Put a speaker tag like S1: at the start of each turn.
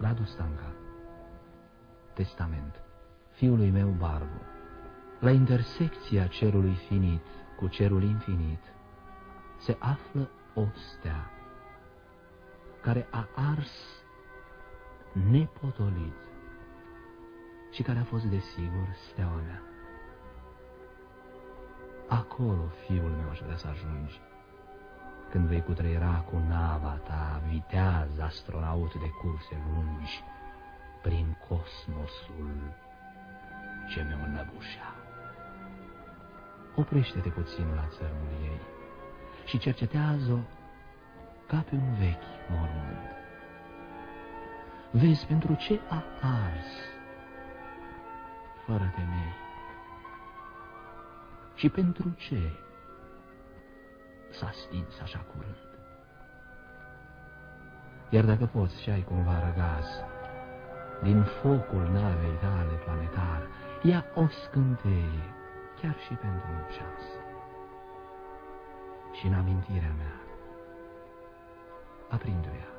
S1: Radu Stanca Testament. Fiului meu Barbu. La intersecția cerului finit cu cerul infinit se află o stea care a ars nepotolit și care a fost, desigur, steaua mea. Acolo, fiul meu, aș vrea să ajungi, când vei cutreiera cu nava ta, viteaz astronaut de curse lungi, prin cosmosul ce mi-o înăbușea. Oprește-te puțin la țărmul ei și cercetează-o ca pe un vechi mormânt. Vezi pentru ce a ars fără temei și pentru ce s-a stins așa curând. Iar dacă poți și ai cumva răgaz din focul navei tale planetar, ia o scânteie chiar și pentru un ceas. Și în amintirea mea, aprinde-o